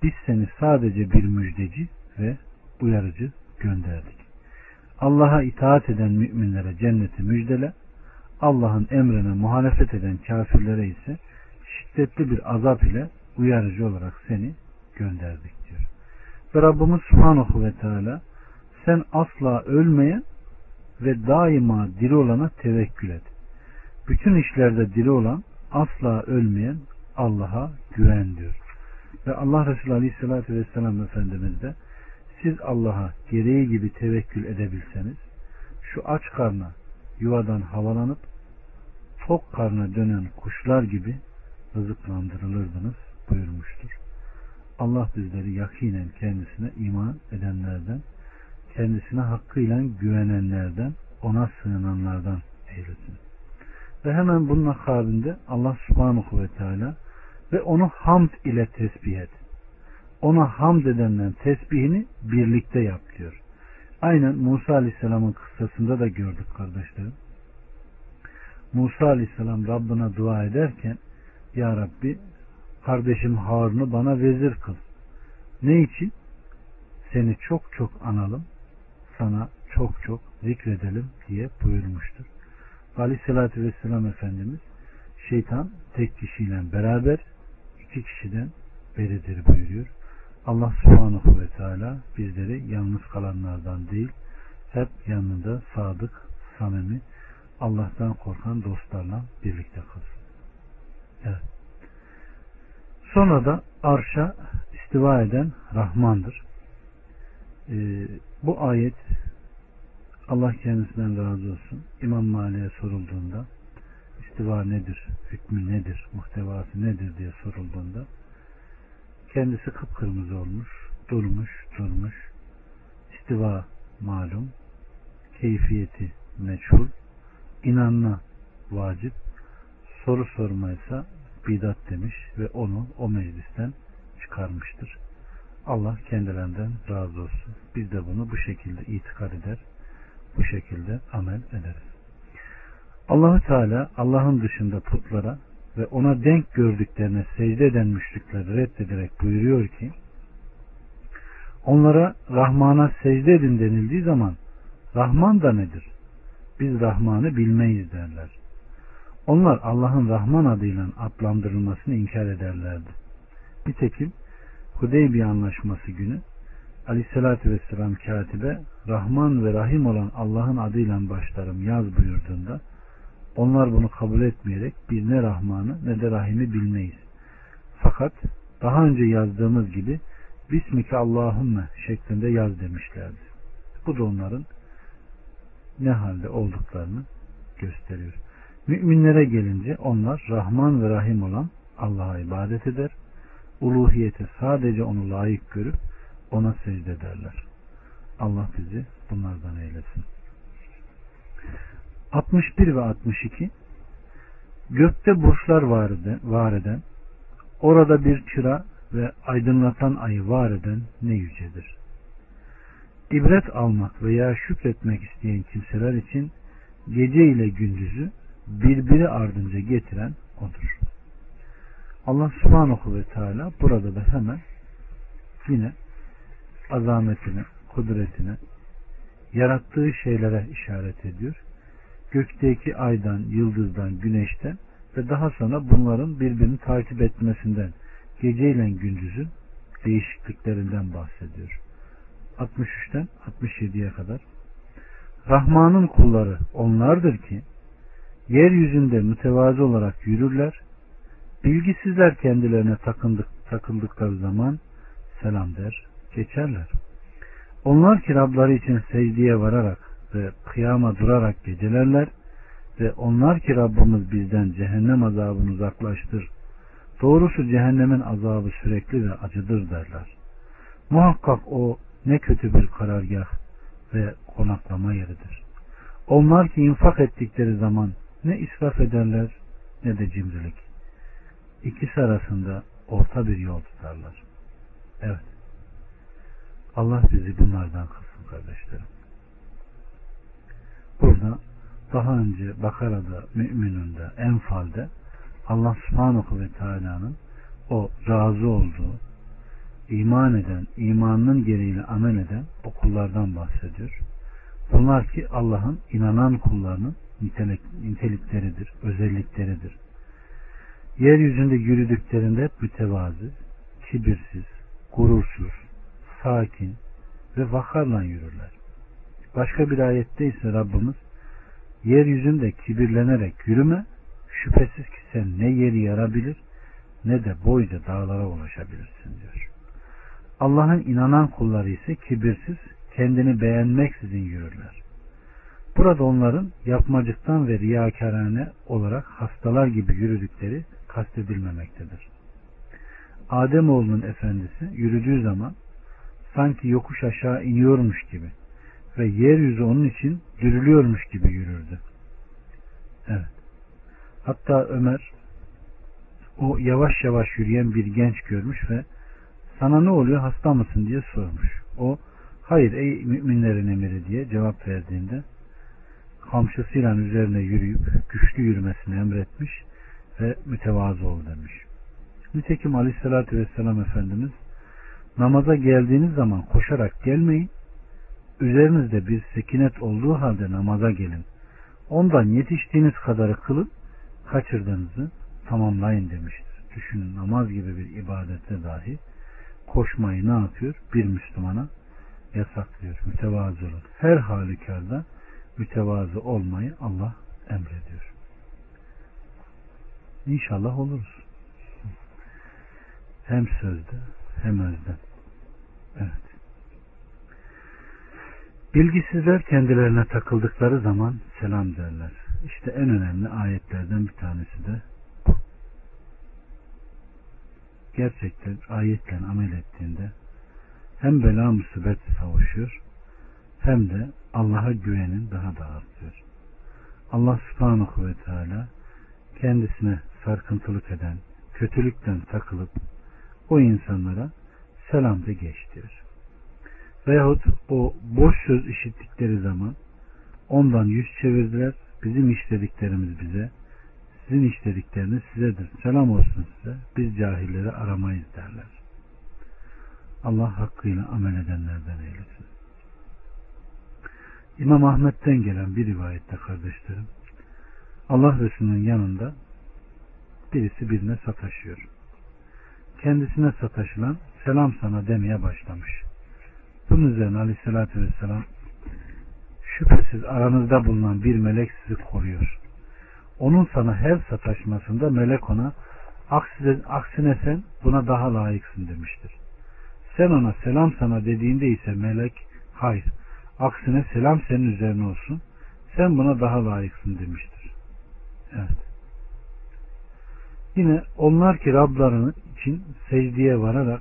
biz seni sadece bir müjdeci ve uyarıcı gönderdik. Allah'a itaat eden müminlere cenneti müjdele, Allah'ın emrine muhalefet eden kafirlere ise şiddetli bir azap ile uyarıcı olarak seni gönderdik diyor. Ve Rabbimiz Subhanahu ve Teala sen asla ölmeyen ve daima diri olana tevekkül et. Bütün işlerde diri olan asla ölmeyen Allah'a güven diyor. Ve Allah Resulü Aleyhisselatü Vesselam Efendimiz de siz Allah'a gereği gibi tevekkül edebilseniz şu aç karna yuvadan havalanıp tok karna dönen kuşlar gibi rızıklandırılırdınız buyurmuştur. Allah bizleri yakinen kendisine iman edenlerden, kendisine hakkıyla güvenenlerden, ona sığınanlardan eylesin. Ve hemen bunun akabinde Allah subhanahu ve teala ve onu hamd ile tesbih et. Ona hamd edenlerin tesbihini birlikte yap diyor. Aynen Musa Aleyhisselam'ın kıssasında da gördük kardeşlerim. Musa Aleyhisselam Rabbına dua ederken Ya Rabbi kardeşim Harun'u bana vezir kıl. Ne için? Seni çok çok analım, sana çok çok zikredelim diye buyurmuştur. Aleyhissalatü Vesselam Efendimiz şeytan tek kişiyle beraber iki kişiden beridir buyuruyor. Allah subhanahu ve teala bizleri yalnız kalanlardan değil hep yanında sadık, samimi, Allah'tan korkan dostlarla birlikte kılsın. Evet. Sonra da arşa istiva eden Rahmandır. Ee, bu ayet Allah kendisinden razı olsun. İmam Mali'ye sorulduğunda istiva nedir, hükmü nedir, muhtevası nedir diye sorulduğunda kendisi kıpkırmızı olmuş, durmuş, durmuş. İstiva malum, keyfiyeti meçhul, inanma vacip, soru sormaysa bidat demiş ve onu o meclisten çıkarmıştır. Allah kendilerinden razı olsun. Biz de bunu bu şekilde itikad eder, bu şekilde amel ederiz. Allahu Teala Allah'ın dışında putlara ve ona denk gördüklerine secde eden müşrikleri reddederek buyuruyor ki onlara Rahman'a secde edin denildiği zaman Rahman da nedir? Biz Rahman'ı bilmeyiz derler. Onlar Allah'ın Rahman adıyla adlandırılmasını inkar ederlerdi. Nitekim Hudeybiye anlaşması günü Aleyhisselatü Vesselam katibe Rahman ve Rahim olan Allah'ın adıyla başlarım yaz buyurduğunda onlar bunu kabul etmeyerek biz ne Rahman'ı ne de Rahim'i bilmeyiz. Fakat daha önce yazdığımız gibi Bismike Allahümme şeklinde yaz demişlerdi. Bu da onların ne halde olduklarını gösteriyor. Müminlere gelince onlar Rahman ve Rahim olan Allah'a ibadet eder. Uluhiyeti sadece onu layık görüp ona secde ederler. Allah bizi bunlardan eylesin. 61 ve 62 Gökte burçlar var eden, var eden orada bir çıra ve aydınlatan ayı var eden ne yücedir. İbret almak veya şükretmek isteyen kimseler için gece ile gündüzü birbiri ardınca getiren odur. Allah subhanahu ve teala burada da hemen yine azametine, kudretine, yarattığı şeylere işaret ediyor. Gökteki aydan, yıldızdan, güneşten ve daha sonra bunların birbirini takip etmesinden, gece ile gündüzün değişikliklerinden bahsediyor. 63'ten 67'ye kadar. Rahman'ın kulları onlardır ki yeryüzünde mütevazı olarak yürürler. Bilgisizler kendilerine takındık, takıldıkları zaman selam der, geçerler. Onlar ki Rabları için secdeye vararak ve kıyama durarak gecelerler ve onlar ki Rabbimiz bizden cehennem azabını uzaklaştır. Doğrusu cehennemin azabı sürekli ve acıdır derler. Muhakkak o ne kötü bir karargah ve konaklama yeridir. Onlar ki infak ettikleri zaman ne israf ederler ne de cimrilik. İkisi arasında orta bir yol tutarlar. Evet. Allah bizi bunlardan kılsın kardeşlerim. Burada daha önce Bakara'da, Mümin'inde, Enfal'de Allah subhanahu ve teala'nın o razı olduğu, iman eden, imanının gereğiyle amel eden o kullardan bahsediyor. Bunlar ki Allah'ın inanan kullarının nitelik, nitelikleridir, özellikleridir. Yeryüzünde yürüdüklerinde hep mütevazı, kibirsiz, gurursuz, sakin ve vakarla yürürler. Başka bir ayette ise Rabbimiz yeryüzünde kibirlenerek yürüme şüphesiz ki sen ne yeri yarabilir ne de boyca dağlara ulaşabilirsin diyor. Allah'ın inanan kulları ise kibirsiz kendini beğenmeksizin yürürler. Burada onların yapmacıktan ve riyakarane olarak hastalar gibi yürüdükleri kastedilmemektedir. Ademoğlunun efendisi yürüdüğü zaman sanki yokuş aşağı iniyormuş gibi ve yeryüzü onun için dürülüyormuş gibi yürürdü. Evet. Hatta Ömer o yavaş yavaş yürüyen bir genç görmüş ve sana ne oluyor hasta mısın diye sormuş. O hayır ey müminlerin emiri diye cevap verdiğinde kamçısıyla üzerine yürüyüp güçlü yürümesini emretmiş ve mütevazı ol demiş. Nitekim aleyhissalatü vesselam Efendimiz namaza geldiğiniz zaman koşarak gelmeyin üzerinizde bir sekinet olduğu halde namaza gelin. Ondan yetiştiğiniz kadarı kılın, kaçırdığınızı tamamlayın demiştir. Düşünün namaz gibi bir ibadette dahi koşmayı ne yapıyor? Bir Müslümana yasaklıyor. Mütevazı olun. Her halükarda mütevazı olmayı Allah emrediyor. İnşallah oluruz. Hem sözde hem özde. Evet. Bilgisizler kendilerine takıldıkları zaman selam derler. İşte en önemli ayetlerden bir tanesi de. Gerçekten ayetle amel ettiğinde hem bela musibet kavuşuyor hem de Allah'a güvenin daha da artıyor. Allah subhanahu ve teala kendisine sarkıntılık eden, kötülükten takılıp o insanlara selam de geç diyor. Veyahut o boş söz işittikleri zaman ondan yüz çevirdiler. Bizim işlediklerimiz bize, sizin işledikleriniz sizedir. Selam olsun size. Biz cahilleri aramayız derler. Allah hakkıyla amel edenlerden eylesin. İmam Ahmet'ten gelen bir rivayette kardeşlerim Allah Resulü'nün yanında birisi birine sataşıyor. Kendisine sataşılan selam sana demeye başlamış. Bunun üzerine aleyhissalatü vesselam şüphesiz aranızda bulunan bir melek sizi koruyor. Onun sana her sataşmasında melek ona aksine, aksine sen buna daha layıksın demiştir. Sen ona selam sana dediğinde ise melek hayır aksine selam senin üzerine olsun sen buna daha layıksın demiştir. Evet. Yine onlar ki Rablarını için secdeye vararak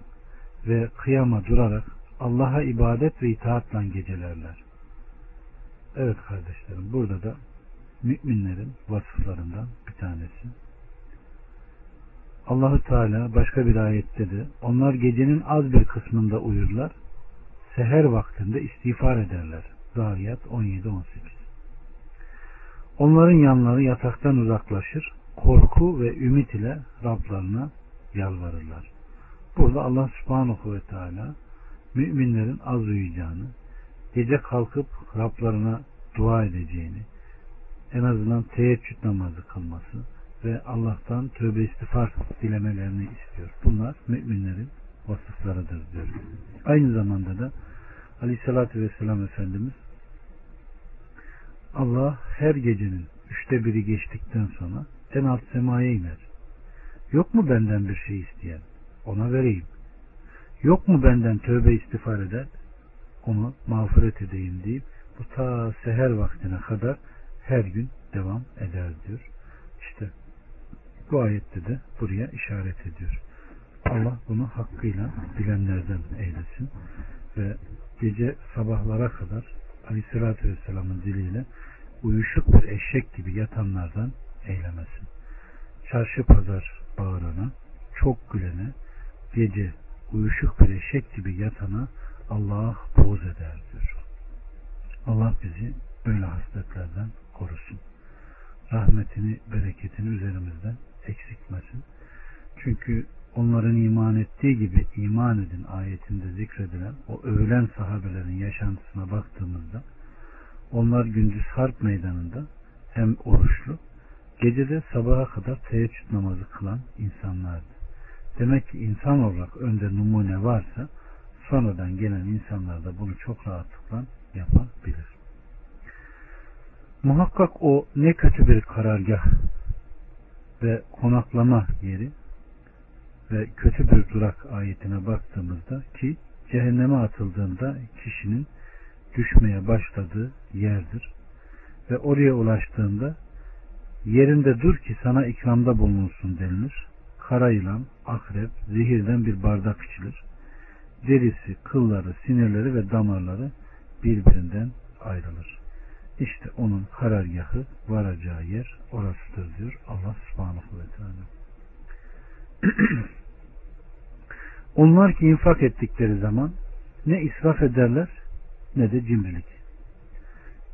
ve kıyama durarak Allah'a ibadet ve itaatla gecelerler. Evet kardeşlerim burada da müminlerin vasıflarından bir tanesi. Allahü Teala başka bir ayette de onlar gecenin az bir kısmında uyurlar, seher vaktinde istiğfar ederler. Zariyat 17-18 Onların yanları yataktan uzaklaşır, korku ve ümit ile Rablarına yalvarırlar. Burada Allah subhanahu ve teala müminlerin az uyuyacağını, gece kalkıp Rablarına dua edeceğini, en azından teheccüd namazı kılması ve Allah'tan tövbe istiğfar dilemelerini istiyor. Bunlar müminlerin vasıflarıdır diyor. Aynı zamanda da Aleyhisselatü Vesselam Efendimiz Allah her gecenin üçte biri geçtikten sonra en alt semaya iner. Yok mu benden bir şey isteyen? Ona vereyim. Yok mu benden tövbe istiğfar eden? Onu mağfiret edeyim deyip bu ta seher vaktine kadar her gün devam eder diyor. İşte bu ayette de buraya işaret ediyor. Allah bunu hakkıyla bilenlerden eylesin ve gece sabahlara kadar Aleyhisselatü Vesselam'ın diliyle uyuşuk bir eşek gibi yatanlardan eylemesin. Çarşı pazar bağırana, çok gülene, gece uyuşuk bir eşek gibi yatana Allah boğuz eder diyor. Allah bizi böyle hasletlerden korusun. Rahmetini, bereketini üzerimizden eksiltmesin. Çünkü onların iman ettiği gibi iman edin ayetinde zikredilen o övülen sahabelerin yaşantısına baktığımızda onlar gündüz harp meydanında hem oruçlu gecede sabaha kadar teheccüd namazı kılan insanlardı. Demek ki insan olarak önde numune varsa sonradan gelen insanlar da bunu çok rahatlıkla yapabilir. Muhakkak o ne kötü bir karargah ve konaklama yeri ve kötü bir durak ayetine baktığımızda ki cehenneme atıldığında kişinin düşmeye başladığı yerdir. Ve oraya ulaştığında yerinde dur ki sana ikramda bulunsun denilir. Kara yılan, akrep, zehirden bir bardak içilir. Derisi, kılları, sinirleri ve damarları birbirinden ayrılır. İşte onun karargahı varacağı yer orasıdır diyor Allah subhanahu ve teala. Onlar ki infak ettikleri zaman ne israf ederler ne de cimrilik.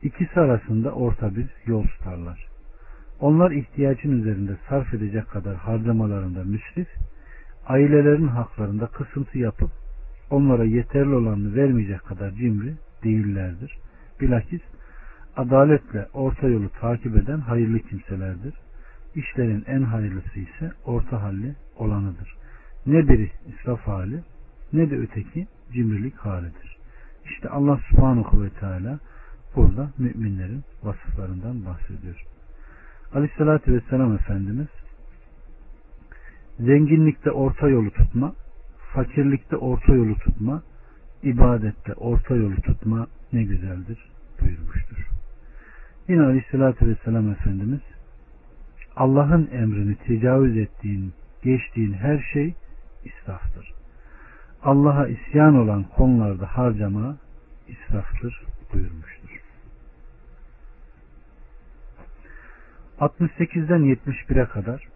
İkisi arasında orta bir yol tutarlar. Onlar ihtiyacın üzerinde sarf edecek kadar harcamalarında müsrif, ailelerin haklarında kısıntı yapıp onlara yeterli olanını vermeyecek kadar cimri değillerdir. Bilakis adaletle orta yolu takip eden hayırlı kimselerdir. İşlerin en hayırlısı ise orta halli olanıdır. Ne biri israf hali ne de öteki cimrilik halidir. İşte Allah subhanahu ve teala burada müminlerin vasıflarından bahsediyor. Aleyhissalatü vesselam Efendimiz zenginlikte orta yolu tutma, fakirlikte orta yolu tutma, ibadette orta yolu tutma ne güzeldir buyurmuştur. Yine Aleyhisselatü Vesselam Efendimiz Allah'ın emrini tecavüz ettiğin, geçtiğin her şey israftır. Allah'a isyan olan konularda harcama israftır buyurmuştur. 68'den 71'e kadar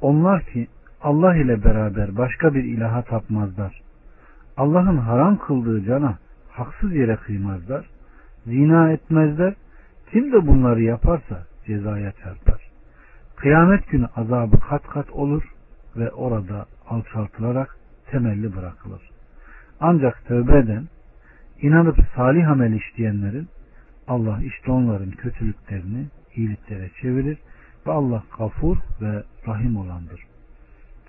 onlar ki Allah ile beraber başka bir ilaha tapmazlar. Allah'ın haram kıldığı cana haksız yere kıymazlar. Zina etmezler. Kim de bunları yaparsa cezaya çarpar. Kıyamet günü azabı kat kat olur ve orada alçaltılarak temelli bırakılır. Ancak tövbe eden, inanıp salih amel işleyenlerin Allah işte onların kötülüklerini iyiliklere çevirir ve Allah kafur ve rahim olandır.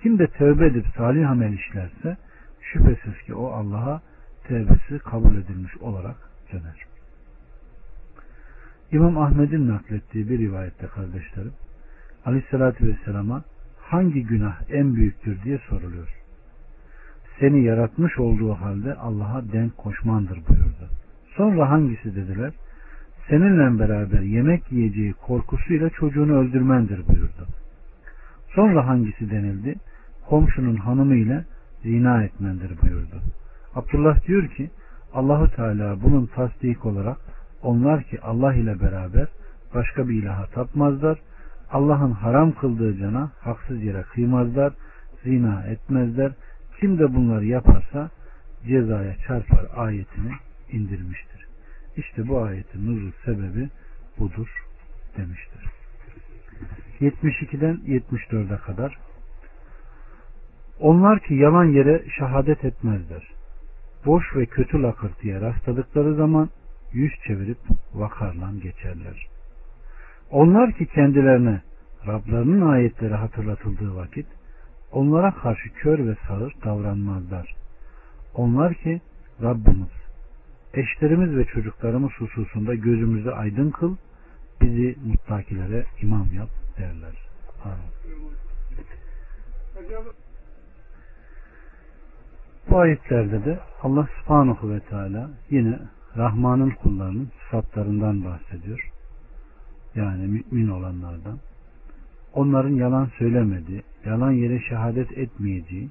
Kim de tövbe edip salih amel işlerse şüphesiz ki o Allah'a tevbesi kabul edilmiş olarak döner. İmam Ahmet'in naklettiği bir rivayette kardeşlerim Aleyhisselatü Vesselam'a hangi günah en büyüktür diye soruluyor. Seni yaratmış olduğu halde Allah'a denk koşmandır buyurdu. Sonra hangisi dediler? Seninle beraber yemek yiyeceği korkusuyla çocuğunu öldürmendir buyurdu. Sonra hangisi denildi? Komşunun hanımı ile zina etmendir buyurdu. Abdullah diyor ki Allahu Teala bunun tasdik olarak onlar ki Allah ile beraber başka bir ilaha tapmazlar. Allah'ın haram kıldığı cana haksız yere kıymazlar, zina etmezler. Kim de bunları yaparsa cezaya çarpar ayetini indirmiştir. İşte bu ayetin nuzul sebebi budur demiştir. 72'den 74'e kadar onlar ki yalan yere şehadet etmezler. Boş ve kötü lakırtıya rastladıkları zaman yüz çevirip vakarla geçerler. Onlar ki kendilerine Rablarının ayetleri hatırlatıldığı vakit onlara karşı kör ve sağır davranmazlar. Onlar ki Rabbimiz eşlerimiz ve çocuklarımız hususunda gözümüzü aydın kıl, bizi muttakilere imam yap derler. Amin. Bu ayetlerde de Allah subhanahu ve teala yine Rahman'ın kullarının sıfatlarından bahsediyor. Yani mümin olanlardan. Onların yalan söylemediği, yalan yere şehadet etmeyeceği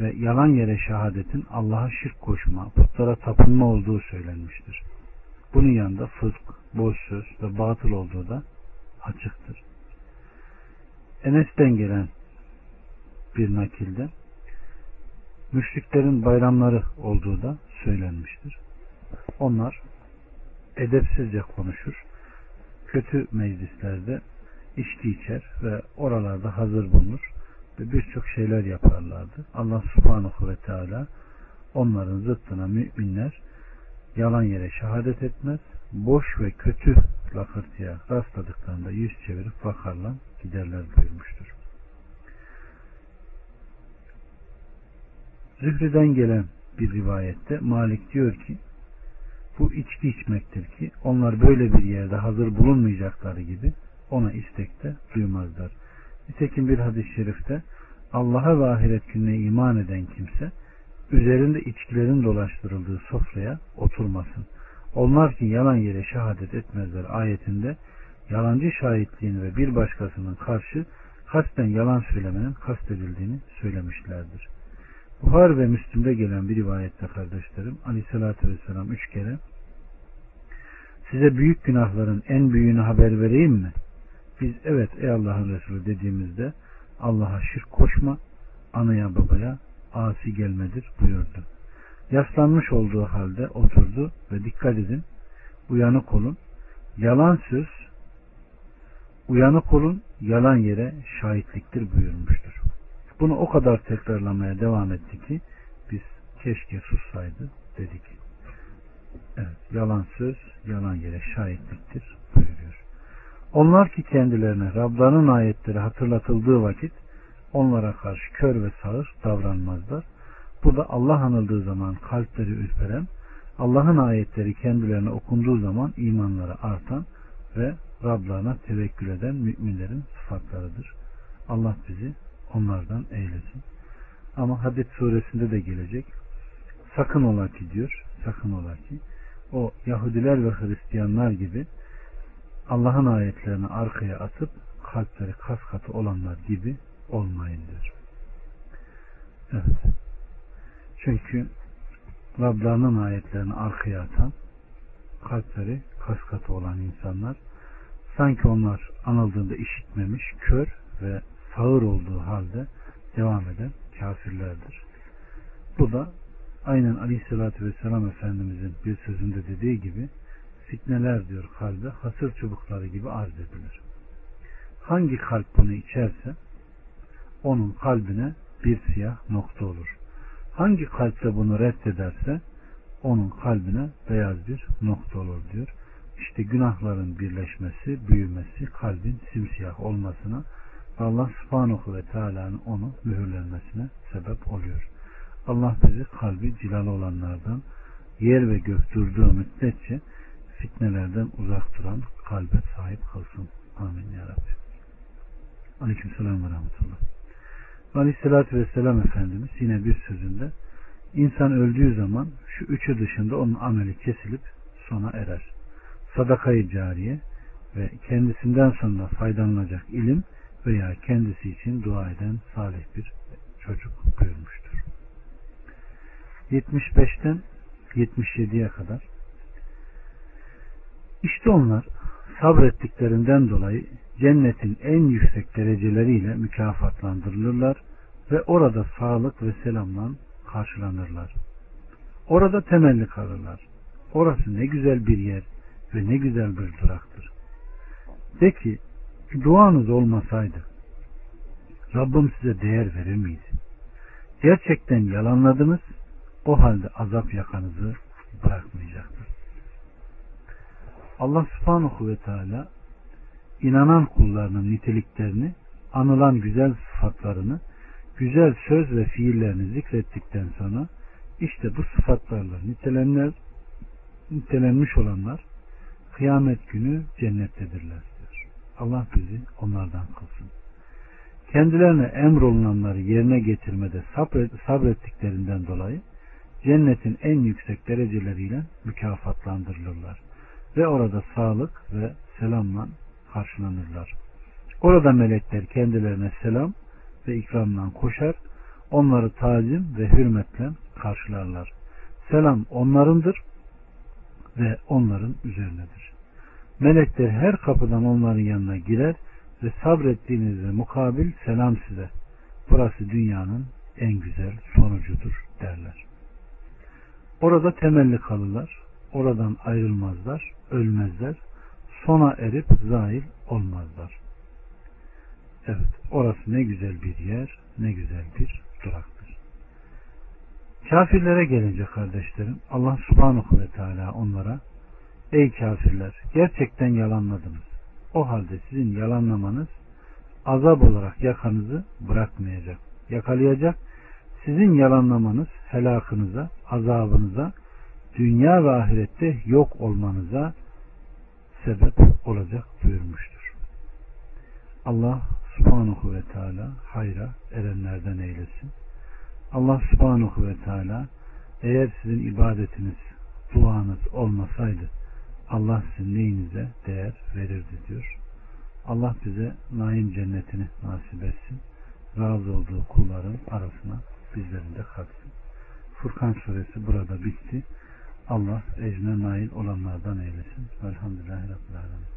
ve yalan yere şehadetin Allah'a şirk koşma, putlara tapınma olduğu söylenmiştir. Bunun yanında fısk, boş söz ve batıl olduğu da açıktır. Enes'ten gelen bir nakilde müşriklerin bayramları olduğu da söylenmiştir. Onlar edepsizce konuşur, kötü meclislerde içki içer ve oralarda hazır bulunur ve birçok şeyler yaparlardı. Allah subhanahu ve teala onların zıttına müminler yalan yere şehadet etmez, boş ve kötü lakırtıya rastladıklarında yüz çevirip bakarlar giderler buyurmuştur. Zühri'den gelen bir rivayette Malik diyor ki bu içki içmektir ki onlar böyle bir yerde hazır bulunmayacakları gibi ona istekte duymazlar. Nitekim bir hadis-i şerifte Allah'a ve ahiret gününe iman eden kimse üzerinde içkilerin dolaştırıldığı sofraya oturmasın. Onlar ki yalan yere şehadet etmezler ayetinde yalancı şahitliğin ve bir başkasının karşı kasten yalan söylemenin kastedildiğini söylemişlerdir. Buhar ve Müslüm'de gelen bir rivayette kardeşlerim Aleyhisselatü Vesselam üç kere size büyük günahların en büyüğünü haber vereyim mi? Biz evet ey Allah'ın Resulü dediğimizde Allah'a şirk koşma, anaya babaya asi gelmedir buyurdu. Yaslanmış olduğu halde oturdu ve dikkat edin uyanık olun. Yalan söz uyanık olun yalan yere şahitliktir buyurmuştur. Bunu o kadar tekrarlamaya devam etti ki biz keşke sussaydı dedik. Evet, yalan söz, yalan yere şahitliktir. Onlar ki kendilerine Rablarının ayetleri hatırlatıldığı vakit onlara karşı kör ve sağır davranmazlar. Bu da Allah anıldığı zaman kalpleri ürperen, Allah'ın ayetleri kendilerine okunduğu zaman imanları artan ve Rablarına tevekkül eden müminlerin sıfatlarıdır. Allah bizi onlardan eylesin. Ama Hadid suresinde de gelecek. sakın ola ki diyor sakın ola ki o Yahudiler ve Hristiyanlar gibi Allah'ın ayetlerini arkaya atıp kalpleri kas katı olanlar gibi olmayın diyor. Evet. Çünkü Rablarının ayetlerini arkaya atan kalpleri kas katı olan insanlar sanki onlar anıldığında işitmemiş, kör ve sağır olduğu halde devam eden kafirlerdir. Bu da aynen Aleyhisselatü Vesselam Efendimizin bir sözünde dediği gibi fitneler diyor kalbe hasır çubukları gibi arz edilir. Hangi kalp bunu içerse onun kalbine bir siyah nokta olur. Hangi kalpte bunu reddederse onun kalbine beyaz bir nokta olur diyor. İşte günahların birleşmesi, büyümesi, kalbin simsiyah olmasına Allah subhanahu ve teala'nın onu mühürlenmesine sebep oluyor. Allah bizi kalbi cilalı olanlardan yer ve gök durduğu müddetçe fitnelerden uzak duran kalbe sahip kılsın. Amin ya Rabbi. Aleyküm selam ve rahmetullah. Aleyhissalatü vesselam Efendimiz yine bir sözünde insan öldüğü zaman şu üçü dışında onun ameli kesilip sona erer. Sadakayı cariye ve kendisinden sonra faydalanacak ilim veya kendisi için dua eden salih bir çocuk buyurmuştur. 75'ten 77'ye kadar işte onlar sabrettiklerinden dolayı cennetin en yüksek dereceleriyle mükafatlandırılırlar ve orada sağlık ve selamla karşılanırlar. Orada temelli kalırlar. Orası ne güzel bir yer ve ne güzel bir duraktır. De ki duanız olmasaydı Rabbim size değer verir miydi? Gerçekten yalanladınız o halde azap yakanızı bırakmayacaktır. Allah subhanahu ve teala inanan kullarının niteliklerini, anılan güzel sıfatlarını, güzel söz ve fiillerini zikrettikten sonra işte bu sıfatlarla nitelenler, nitelenmiş olanlar kıyamet günü cennettedirler diyor. Allah bizi onlardan kılsın. Kendilerine emrolunanları yerine getirmede sabrettiklerinden dolayı cennetin en yüksek dereceleriyle mükafatlandırılırlar. Ve orada sağlık ve selamla karşılanırlar. Orada melekler kendilerine selam ve ikramla koşar, onları tazim ve hürmetle karşılarlar. Selam onlarındır ve onların üzerinedir. Melekler her kapıdan onların yanına girer ve sabrettiğinizde mukabil selam size. Burası dünyanın en güzel sonucudur derler. Orada temelli kalırlar. Oradan ayrılmazlar, ölmezler. Sona erip zahil olmazlar. Evet, orası ne güzel bir yer, ne güzel bir duraktır. Kafirlere gelince kardeşlerim, Allah subhanahu ve teala onlara, ey kafirler, gerçekten yalanladınız. O halde sizin yalanlamanız azap olarak yakanızı bırakmayacak, yakalayacak sizin yalanlamanız helakınıza, azabınıza, dünya ve ahirette yok olmanıza sebep olacak buyurmuştur. Allah subhanahu ve teala hayra erenlerden eylesin. Allah subhanahu ve teala eğer sizin ibadetiniz, duanız olmasaydı Allah sizin neyinize değer verirdi diyor. Allah bize naim cennetini nasip etsin. Razı olduğu kulların arasına bizlerin de kalsın. Furkan suresi burada bitti. Allah ecrine nail olanlardan eylesin. Velhamdülillahi Rabbil Alemin.